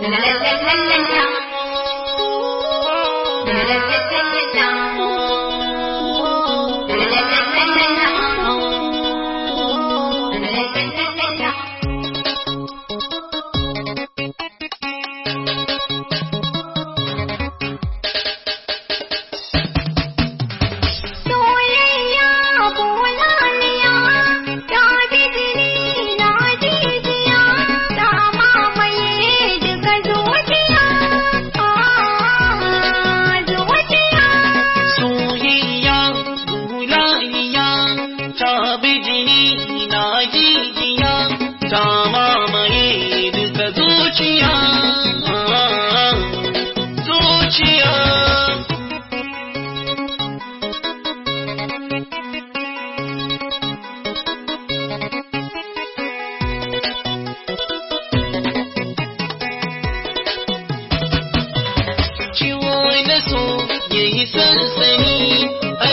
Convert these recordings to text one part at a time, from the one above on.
la la la la la yi sansani da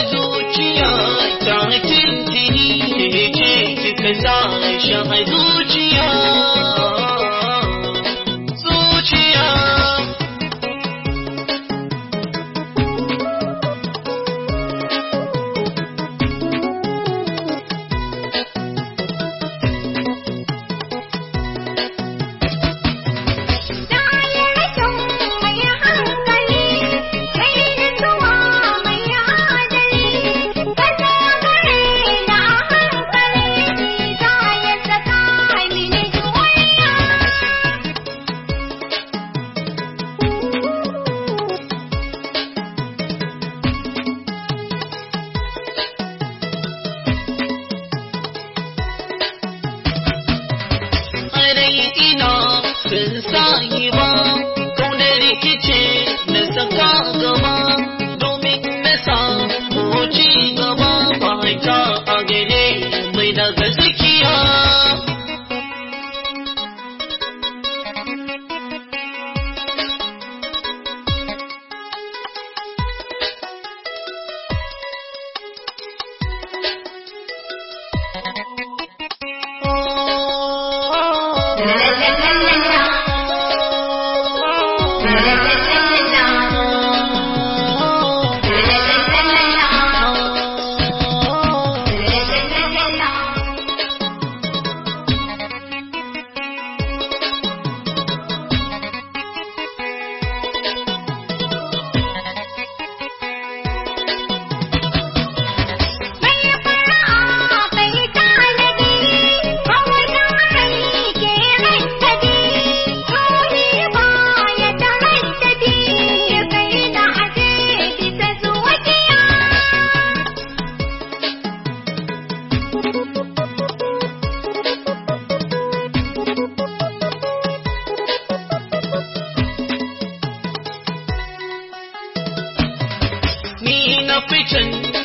sun sa African